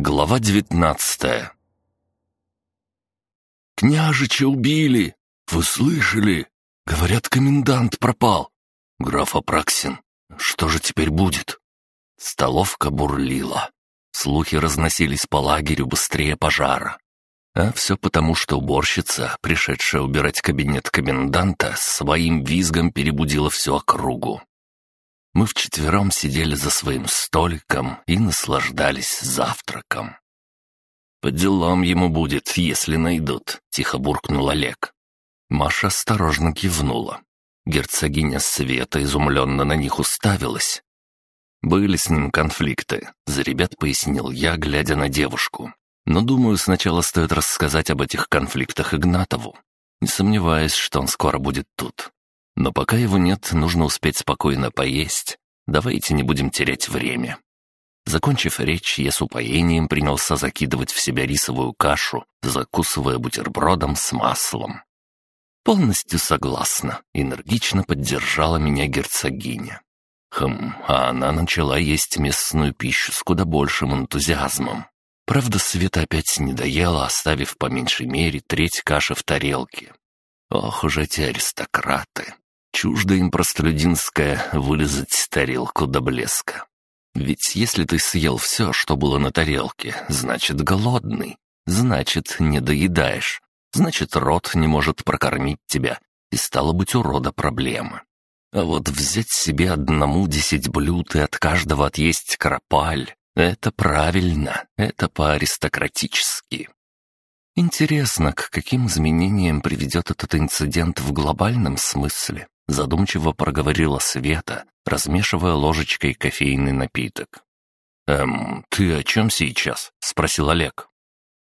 Глава девятнадцатая «Княжича убили! Вы слышали? Говорят, комендант пропал. Граф Апраксин, что же теперь будет?» Столовка бурлила. Слухи разносились по лагерю быстрее пожара. А все потому, что уборщица, пришедшая убирать кабинет коменданта, своим визгом перебудила всю округу. Мы вчетвером сидели за своим столиком и наслаждались завтраком. «По делам ему будет, если найдут», — тихо буркнул Олег. Маша осторожно кивнула. Герцогиня Света изумленно на них уставилась. «Были с ним конфликты», — за ребят пояснил я, глядя на девушку. «Но, думаю, сначала стоит рассказать об этих конфликтах Игнатову. Не сомневаюсь, что он скоро будет тут. Но пока его нет, нужно успеть спокойно поесть. Давайте не будем терять время». Закончив речь, я с упоением принялся закидывать в себя рисовую кашу, закусывая бутербродом с маслом. «Полностью согласна», — энергично поддержала меня герцогиня. Хм, а она начала есть местную пищу с куда большим энтузиазмом. Правда, Света опять не доела, оставив по меньшей мере треть каши в тарелке. Ох уж эти аристократы. Чуждо им простолюдинское вылезать тарелку до блеска. Ведь если ты съел все, что было на тарелке, значит голодный, значит не доедаешь, значит рот не может прокормить тебя, и стало быть у рода проблемы. А вот взять себе одному десять блюд и от каждого отъесть крапаль — это правильно, это по-аристократически. Интересно, к каким изменениям приведет этот инцидент в глобальном смысле? Задумчиво проговорила Света, размешивая ложечкой кофейный напиток. «Эм, ты о чем сейчас?» — спросил Олег.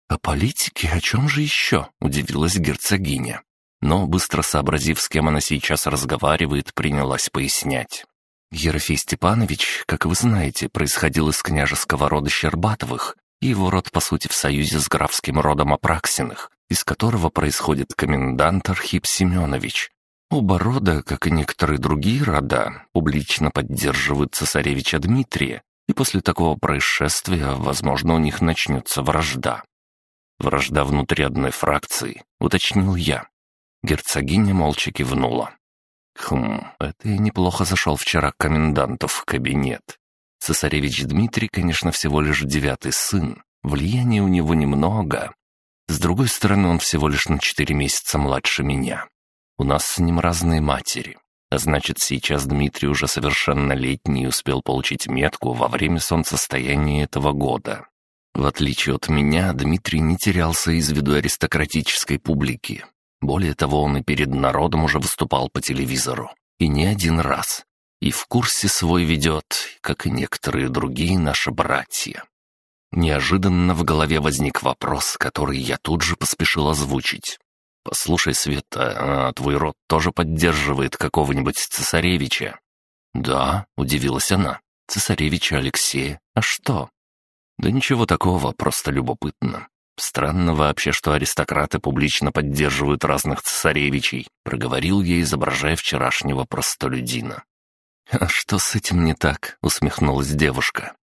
«О политике? О чем же еще?» — удивилась герцогиня но, быстро сообразив, с кем она сейчас разговаривает, принялась пояснять. Ерофей Степанович, как вы знаете, происходил из княжеского рода Щербатовых, и его род, по сути, в союзе с графским родом Апраксиных, из которого происходит комендант Архип Семенович. Оба рода, как и некоторые другие рода, публично поддерживают цесаревича Дмитрия, и после такого происшествия, возможно, у них начнется вражда. Вражда внутри одной фракции, уточнил я. Герцогиня молча кивнула. Хм, это я неплохо зашел вчера к коменданту в кабинет. Цесаревич Дмитрий, конечно, всего лишь девятый сын. Влияния у него немного. С другой стороны, он всего лишь на четыре месяца младше меня. У нас с ним разные матери. А значит, сейчас Дмитрий уже совершеннолетний и успел получить метку во время солнцестояния этого года. В отличие от меня, Дмитрий не терялся из виду аристократической публики. Более того, он и перед народом уже выступал по телевизору. И не один раз. И в курсе свой ведет, как и некоторые другие наши братья. Неожиданно в голове возник вопрос, который я тут же поспешил озвучить. «Послушай, Света, а твой род тоже поддерживает какого-нибудь цесаревича?» «Да», — удивилась она, — «цесаревича Алексея. А что?» «Да ничего такого, просто любопытно. «Странно вообще, что аристократы публично поддерживают разных цесаревичей», — проговорил я, изображая вчерашнего простолюдина. «А что с этим не так?» — усмехнулась девушка.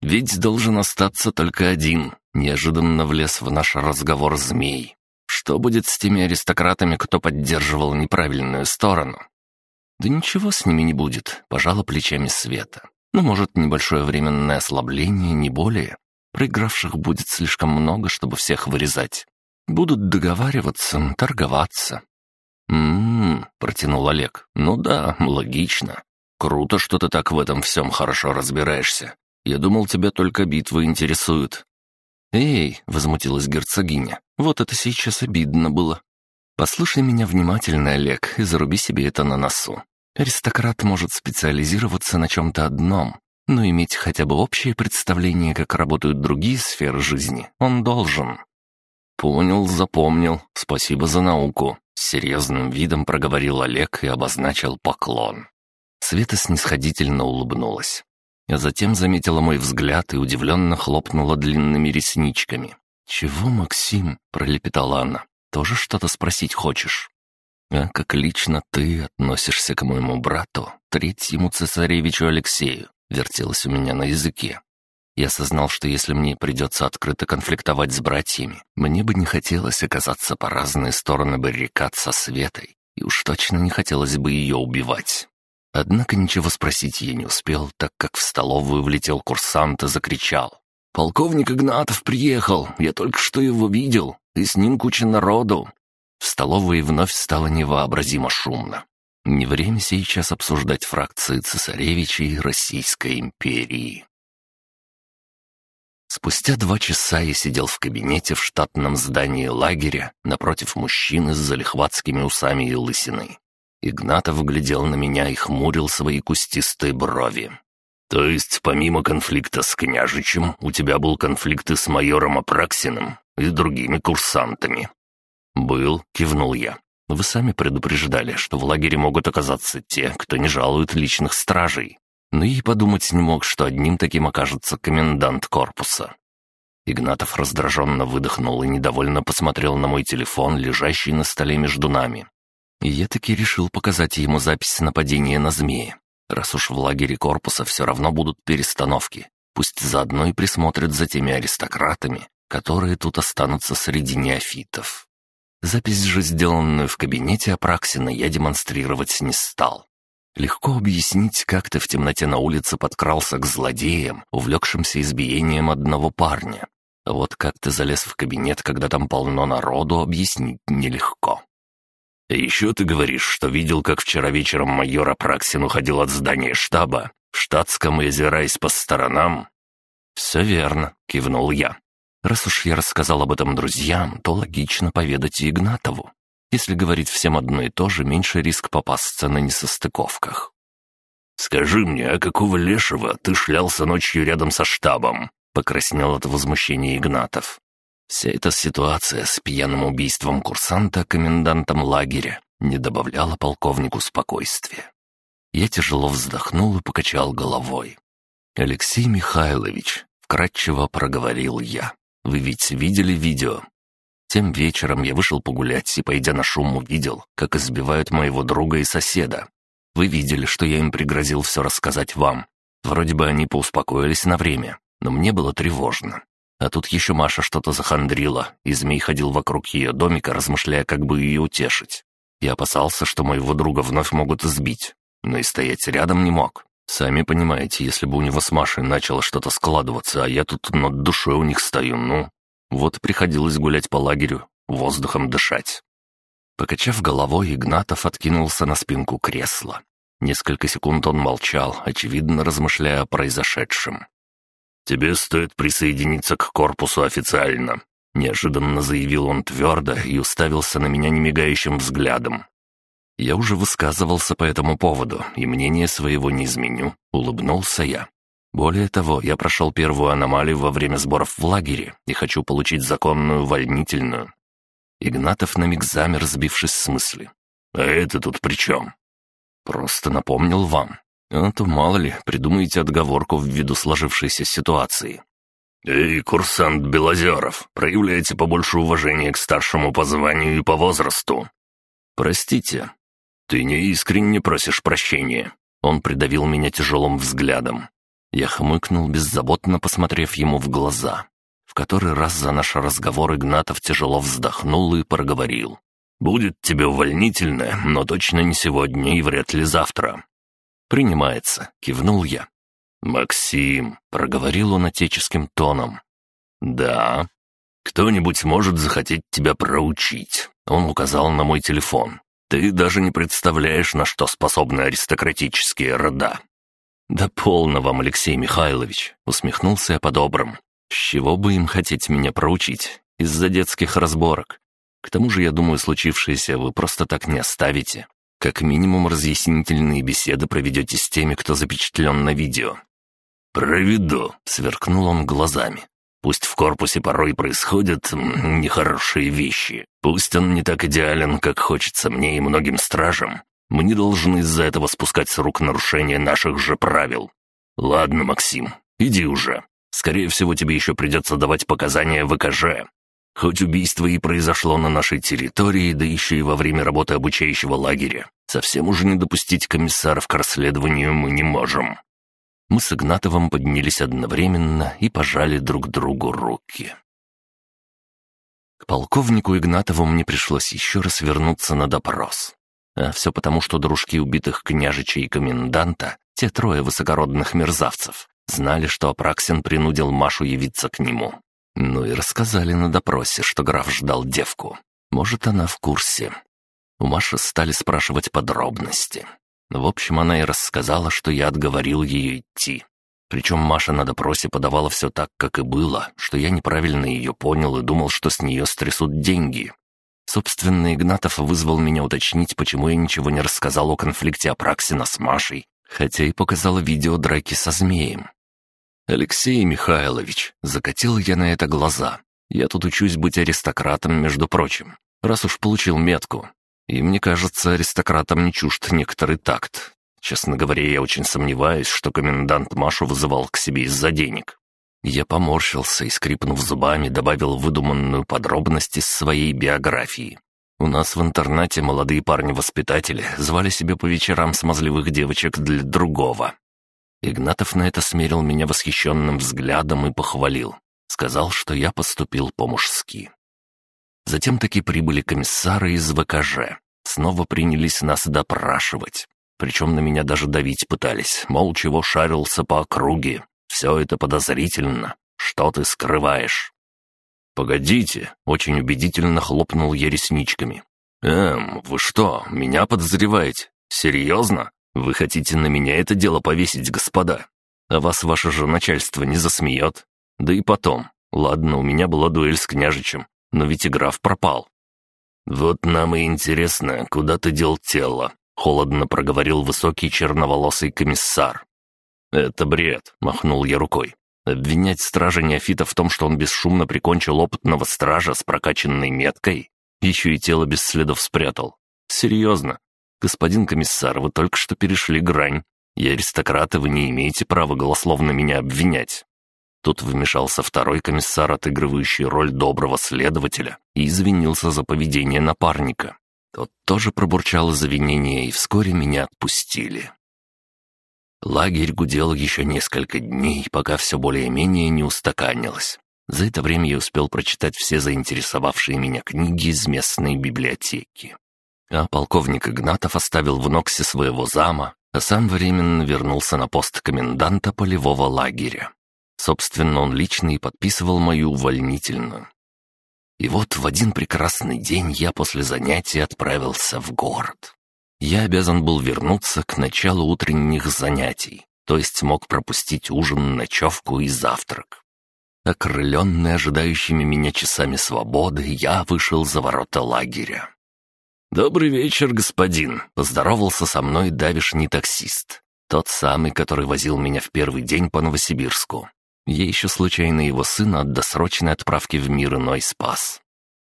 «Ведь должен остаться только один», — неожиданно влез в наш разговор змей. «Что будет с теми аристократами, кто поддерживал неправильную сторону?» «Да ничего с ними не будет», — пожала плечами Света. «Ну, может, небольшое временное ослабление, не более. Проигравших будет слишком много, чтобы всех вырезать. Будут договариваться, торговаться. «М-м-м», протянул Олег. «Ну да, логично. Круто, что ты так в этом всем хорошо разбираешься. Я думал, тебя только битвы интересуют». «Эй», — возмутилась герцогиня, — «вот это сейчас обидно было. Послушай меня внимательно, Олег, и заруби себе это на носу. Аристократ может специализироваться на чем-то одном, но иметь хотя бы общее представление, как работают другие сферы жизни, он должен. «Понял, запомнил. Спасибо за науку», — с серьезным видом проговорил Олег и обозначил поклон. Света снисходительно улыбнулась. А затем заметила мой взгляд и удивленно хлопнула длинными ресничками. «Чего, Максим?» — пролепетала она. «Тоже что-то спросить хочешь?» «А как лично ты относишься к моему брату, третьему цесаревичу Алексею?» вертелось у меня на языке. Я осознал, что если мне придется открыто конфликтовать с братьями, мне бы не хотелось оказаться по разные стороны баррикад со Светой, и уж точно не хотелось бы ее убивать. Однако ничего спросить я не успел, так как в столовую влетел курсант и закричал. «Полковник Игнатов приехал, я только что его видел, и с ним куча народу». В столовой вновь стало невообразимо шумно. Не время сейчас обсуждать фракции цесаревичей Российской империи. Спустя два часа я сидел в кабинете в штатном здании лагеря напротив мужчины с залихватскими усами и лысиной. Игнатов глядел на меня и хмурил свои кустистые брови. «То есть, помимо конфликта с княжичем, у тебя был конфликт и с майором Апраксиным и другими курсантами?» «Был», — кивнул я. «Вы сами предупреждали, что в лагере могут оказаться те, кто не жалует личных стражей. Но и подумать не мог, что одним таким окажется комендант корпуса». Игнатов раздраженно выдохнул и недовольно посмотрел на мой телефон, лежащий на столе между нами. И я таки решил показать ему запись нападения на змеи. Раз уж в лагере корпуса все равно будут перестановки, пусть заодно и присмотрят за теми аристократами, которые тут останутся среди неофитов. Запись же, сделанную в кабинете Апраксина, я демонстрировать не стал. Легко объяснить, как ты в темноте на улице подкрался к злодеям, увлекшимся избиением одного парня. Вот как ты залез в кабинет, когда там полно народу, объяснить нелегко. «Еще ты говоришь, что видел, как вчера вечером майор Апраксин уходил от здания штаба, в штатском и озираясь по сторонам?» «Все верно», — кивнул я. «Раз уж я рассказал об этом друзьям, то логично поведать и Игнатову. Если говорить всем одно и то же, меньше риск попасться на несостыковках». «Скажи мне, а какого лешего ты шлялся ночью рядом со штабом?» — покраснел от возмущения Игнатов. Вся эта ситуация с пьяным убийством курсанта комендантом лагеря не добавляла полковнику спокойствия. Я тяжело вздохнул и покачал головой. «Алексей Михайлович», — вкратчиво проговорил я, — «вы ведь видели видео?» Тем вечером я вышел погулять и, пойдя на шум, увидел, как избивают моего друга и соседа. Вы видели, что я им пригрозил все рассказать вам. Вроде бы они поуспокоились на время, но мне было тревожно. А тут еще Маша что-то захандрила, и змей ходил вокруг ее домика, размышляя, как бы ее утешить. Я опасался, что моего друга вновь могут избить, но и стоять рядом не мог. Сами понимаете, если бы у него с Машей начало что-то складываться, а я тут над душой у них стою, ну... Вот приходилось гулять по лагерю, воздухом дышать. Покачав головой, Игнатов откинулся на спинку кресла. Несколько секунд он молчал, очевидно размышляя о произошедшем. «Тебе стоит присоединиться к корпусу официально», — неожиданно заявил он твердо и уставился на меня немигающим взглядом. Я уже высказывался по этому поводу, и мнение своего не изменю, улыбнулся я. Более того, я прошел первую аномалию во время сборов в лагере и хочу получить законную увольнительную. Игнатов на миг замер, сбившись с мысли. «А это тут при чем?» «Просто напомнил вам. А то, мало ли, придумаете отговорку ввиду сложившейся ситуации. «Эй, курсант Белозеров, проявляйте побольше уважения к старшему по званию и по возрасту». «Простите». «Ты не искренне просишь прощения». Он придавил меня тяжелым взглядом. Я хмыкнул, беззаботно посмотрев ему в глаза. В который раз за наш разговор Игнатов тяжело вздохнул и проговорил. «Будет тебе увольнительное, но точно не сегодня и вряд ли завтра. «Принимается», — кивнул я. «Максим», — проговорил он отеческим тоном. «Да. Кто-нибудь может захотеть тебя проучить». Он указал на мой телефон. «Ты даже не представляешь, на что способны аристократические рода». «Да полно вам, Алексей Михайлович», — усмехнулся я по-доброму. «С чего бы им хотеть меня проучить? Из-за детских разборок. К тому же, я думаю, случившееся вы просто так не оставите. Как минимум разъяснительные беседы проведете с теми, кто запечатлен на видео». «Проведу», — сверкнул он глазами. «Пусть в корпусе порой происходят нехорошие вещи. Пусть он не так идеален, как хочется мне и многим стражам. Мы не должны из-за этого спускать с рук нарушения наших же правил. Ладно, Максим, иди уже. Скорее всего, тебе еще придется давать показания в ЭКЖ. Хоть убийство и произошло на нашей территории, да еще и во время работы обучающего лагеря, совсем уже не допустить комиссаров к расследованию мы не можем». Мы с Игнатовым поднялись одновременно и пожали друг другу руки. К полковнику Игнатову мне пришлось еще раз вернуться на допрос. А все потому, что дружки убитых княжичей и коменданта, те трое высокородных мерзавцев, знали, что Апраксин принудил Машу явиться к нему. Ну и рассказали на допросе, что граф ждал девку. Может, она в курсе. У Маши стали спрашивать подробности. В общем, она и рассказала, что я отговорил ее идти. Причем Маша на допросе подавала все так, как и было, что я неправильно ее понял и думал, что с нее стрясут деньги. Собственно, Игнатов вызвал меня уточнить, почему я ничего не рассказал о конфликте Апраксина с Машей, хотя и показал видео драки со змеем. «Алексей Михайлович», — закатил я на это глаза. «Я тут учусь быть аристократом, между прочим, раз уж получил метку. И мне кажется, аристократам не чужд некоторый такт. Честно говоря, я очень сомневаюсь, что комендант Машу вызывал к себе из-за денег». Я поморщился и, скрипнув зубами, добавил выдуманную подробность из своей биографии. У нас в интернате молодые парни-воспитатели звали себе по вечерам смазливых девочек для другого. Игнатов на это смерил меня восхищенным взглядом и похвалил. Сказал, что я поступил по-мужски. Затем таки прибыли комиссары из ВКЖ. Снова принялись нас допрашивать. Причем на меня даже давить пытались, мол, чего шарился по округе. Все это подозрительно. Что ты скрываешь? «Погодите», — очень убедительно хлопнул я ресничками. «Эм, вы что, меня подозреваете? Серьезно? Вы хотите на меня это дело повесить, господа? А вас ваше же начальство не засмеет? Да и потом. Ладно, у меня была дуэль с княжичем, но ведь и граф пропал. «Вот нам и интересно, куда ты дел тело?» — холодно проговорил высокий черноволосый комиссар. «Это бред», — махнул я рукой. «Обвинять стража неофита в том, что он бесшумно прикончил опытного стража с прокачанной меткой, еще и тело без следов спрятал. Серьезно, «Господин комиссар, вы только что перешли грань. Я аристократ, и вы не имеете права голословно меня обвинять». Тут вмешался второй комиссар, отыгрывающий роль доброго следователя, и извинился за поведение напарника. Тот тоже пробурчал извинения, и вскоре меня отпустили. Лагерь гудел еще несколько дней, пока все более-менее не устаканилось. За это время я успел прочитать все заинтересовавшие меня книги из местной библиотеки а полковник Игнатов оставил в Ноксе своего зама, а сам временно вернулся на пост коменданта полевого лагеря. Собственно, он лично и подписывал мою увольнительную. И вот в один прекрасный день я после занятий отправился в город. Я обязан был вернуться к началу утренних занятий, то есть мог пропустить ужин, ночевку и завтрак. Окрыленный ожидающими меня часами свободы, я вышел за ворота лагеря. «Добрый вечер, господин», — поздоровался со мной давишний таксист. Тот самый, который возил меня в первый день по Новосибирску. Я еще случайно его сына от досрочной отправки в мир иной спас.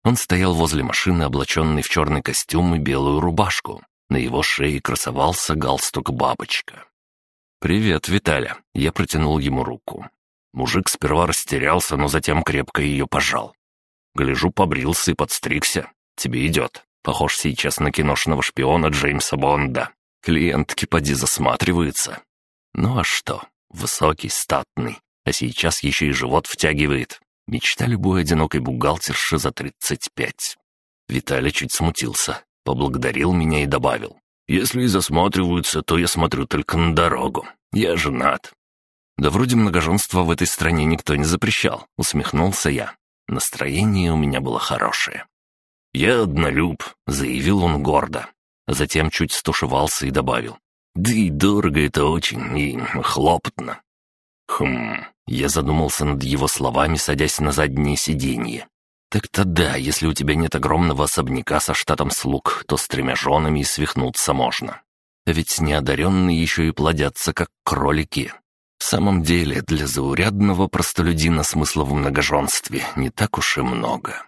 Он стоял возле машины, облаченный в черный костюм и белую рубашку. На его шее красовался галстук-бабочка. «Привет, Виталя!» Я протянул ему руку. Мужик сперва растерялся, но затем крепко ее пожал. «Гляжу, побрился и подстригся. Тебе идет». Похож сейчас на киношного шпиона Джеймса Бонда. Клиентки поди засматриваются. Ну а что? Высокий, статный. А сейчас еще и живот втягивает. Мечта любой одинокой бухгалтерши за 35. Виталий чуть смутился, поблагодарил меня и добавил. «Если и засматриваются, то я смотрю только на дорогу. Я женат». «Да вроде многоженства в этой стране никто не запрещал», — усмехнулся я. Настроение у меня было хорошее. «Я однолюб», — заявил он гордо. Затем чуть стушевался и добавил. «Да и дорого это очень, и хлопотно». «Хм...» — я задумался над его словами, садясь на заднее сиденье. «Так-то да, если у тебя нет огромного особняка со штатом слуг, то с тремя женами и свихнуться можно. А ведь неодаренные еще и плодятся, как кролики. В самом деле, для заурядного простолюдина смысла в многоженстве не так уж и много».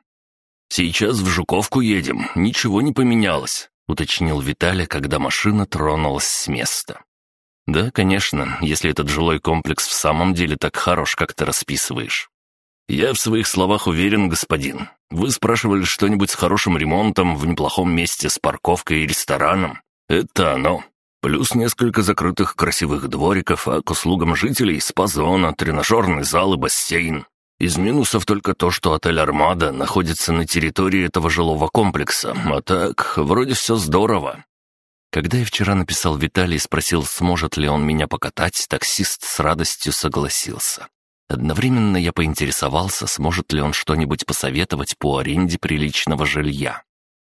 «Сейчас в Жуковку едем, ничего не поменялось», — уточнил Виталий, когда машина тронулась с места. «Да, конечно, если этот жилой комплекс в самом деле так хорош, как ты расписываешь». «Я в своих словах уверен, господин. Вы спрашивали что-нибудь с хорошим ремонтом, в неплохом месте, с парковкой и рестораном. Это оно. Плюс несколько закрытых красивых двориков, а к услугам жителей спа-зона, тренажерный зал и бассейн. Из минусов только то, что отель «Армада» находится на территории этого жилого комплекса, а так, вроде все здорово. Когда я вчера написал Виталий и спросил, сможет ли он меня покатать, таксист с радостью согласился. Одновременно я поинтересовался, сможет ли он что-нибудь посоветовать по аренде приличного жилья.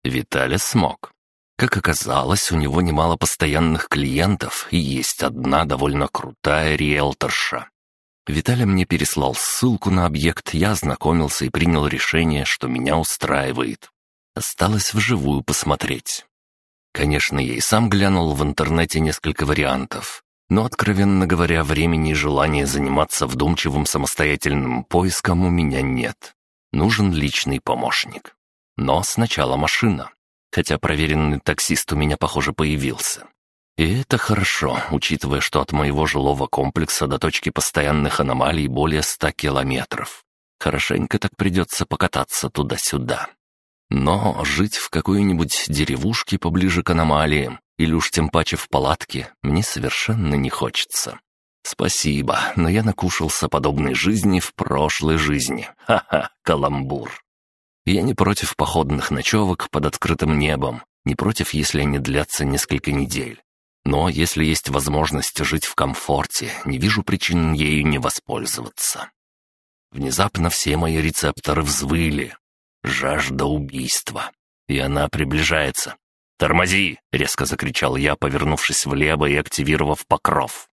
Виталий смог. Как оказалось, у него немало постоянных клиентов и есть одна довольно крутая риэлторша. Виталий мне переслал ссылку на объект, я ознакомился и принял решение, что меня устраивает. Осталось вживую посмотреть. Конечно, я и сам глянул в интернете несколько вариантов, но, откровенно говоря, времени и желания заниматься вдумчивым самостоятельным поиском у меня нет. Нужен личный помощник. Но сначала машина. Хотя проверенный таксист у меня, похоже, появился. И это хорошо, учитывая, что от моего жилого комплекса до точки постоянных аномалий более ста километров. Хорошенько так придется покататься туда-сюда. Но жить в какой-нибудь деревушке поближе к аномалиям, или уж тем паче в палатке, мне совершенно не хочется. Спасибо, но я накушался подобной жизни в прошлой жизни. Ха-ха, каламбур. Я не против походных ночевок под открытым небом, не против, если они длятся несколько недель. Но если есть возможность жить в комфорте, не вижу причин ею не воспользоваться. Внезапно все мои рецепторы взвыли. Жажда убийства. И она приближается. «Тормози!» — резко закричал я, повернувшись влево и активировав покров.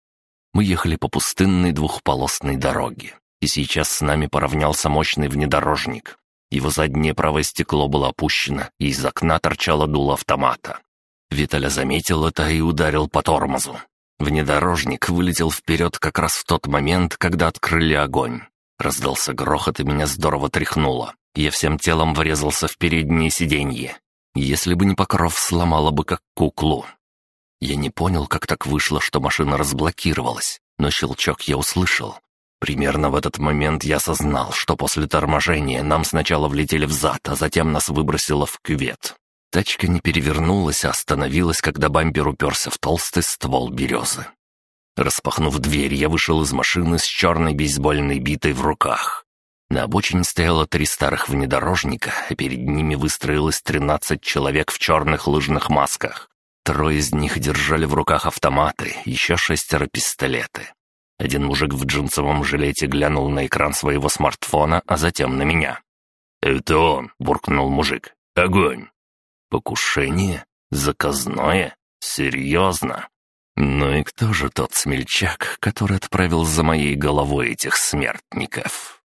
Мы ехали по пустынной двухполосной дороге, и сейчас с нами поравнялся мощный внедорожник. Его заднее правое стекло было опущено, и из окна торчало дуло автомата. Виталя заметил это и ударил по тормозу. Внедорожник вылетел вперед как раз в тот момент, когда открыли огонь. Раздался грохот, и меня здорово тряхнуло. Я всем телом врезался в переднее сиденье. Если бы не покров, сломало бы как куклу. Я не понял, как так вышло, что машина разблокировалась, но щелчок я услышал. Примерно в этот момент я осознал, что после торможения нам сначала влетели в зад, а затем нас выбросило в кювет. Тачка не перевернулась, а остановилась, когда бампер уперся в толстый ствол березы. Распахнув дверь, я вышел из машины с черной бейсбольной битой в руках. На обочине стояло три старых внедорожника, а перед ними выстроилось тринадцать человек в черных лыжных масках. Трое из них держали в руках автоматы, еще шестеро пистолеты. Один мужик в джинсовом жилете глянул на экран своего смартфона, а затем на меня. «Это он!» — буркнул мужик. «Огонь!» «Покушение? Заказное? Серьезно?» «Ну и кто же тот смельчак, который отправил за моей головой этих смертников?»